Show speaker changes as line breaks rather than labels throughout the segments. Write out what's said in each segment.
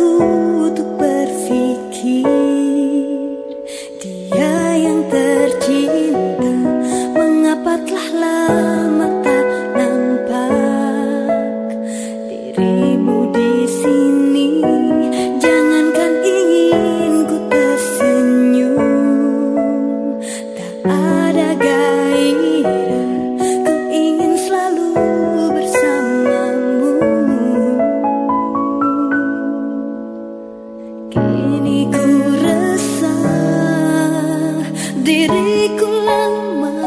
Aku untuk berpikir. Dia yang tercinta Mengapa telah lama diriku lama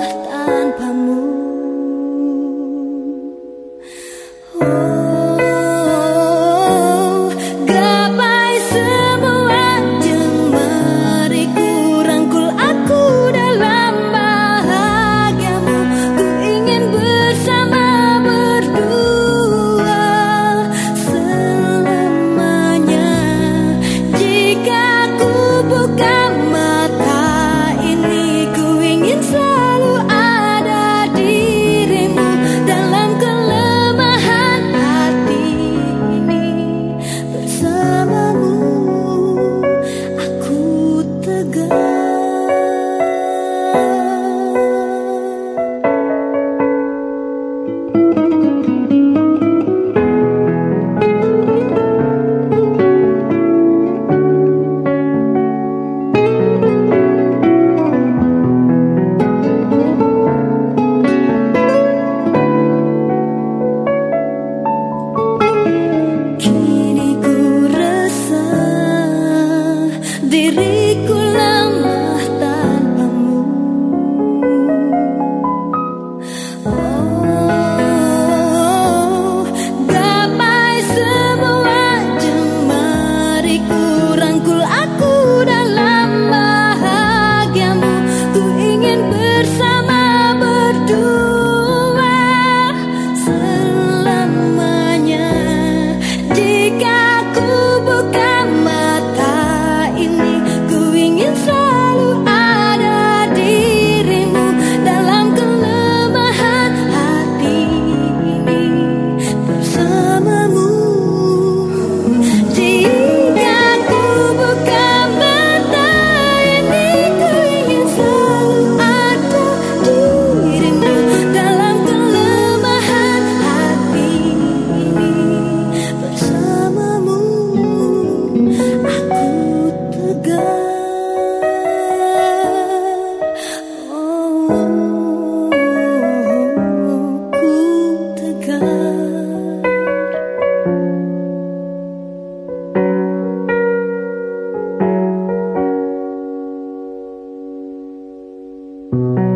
thank mm -hmm. you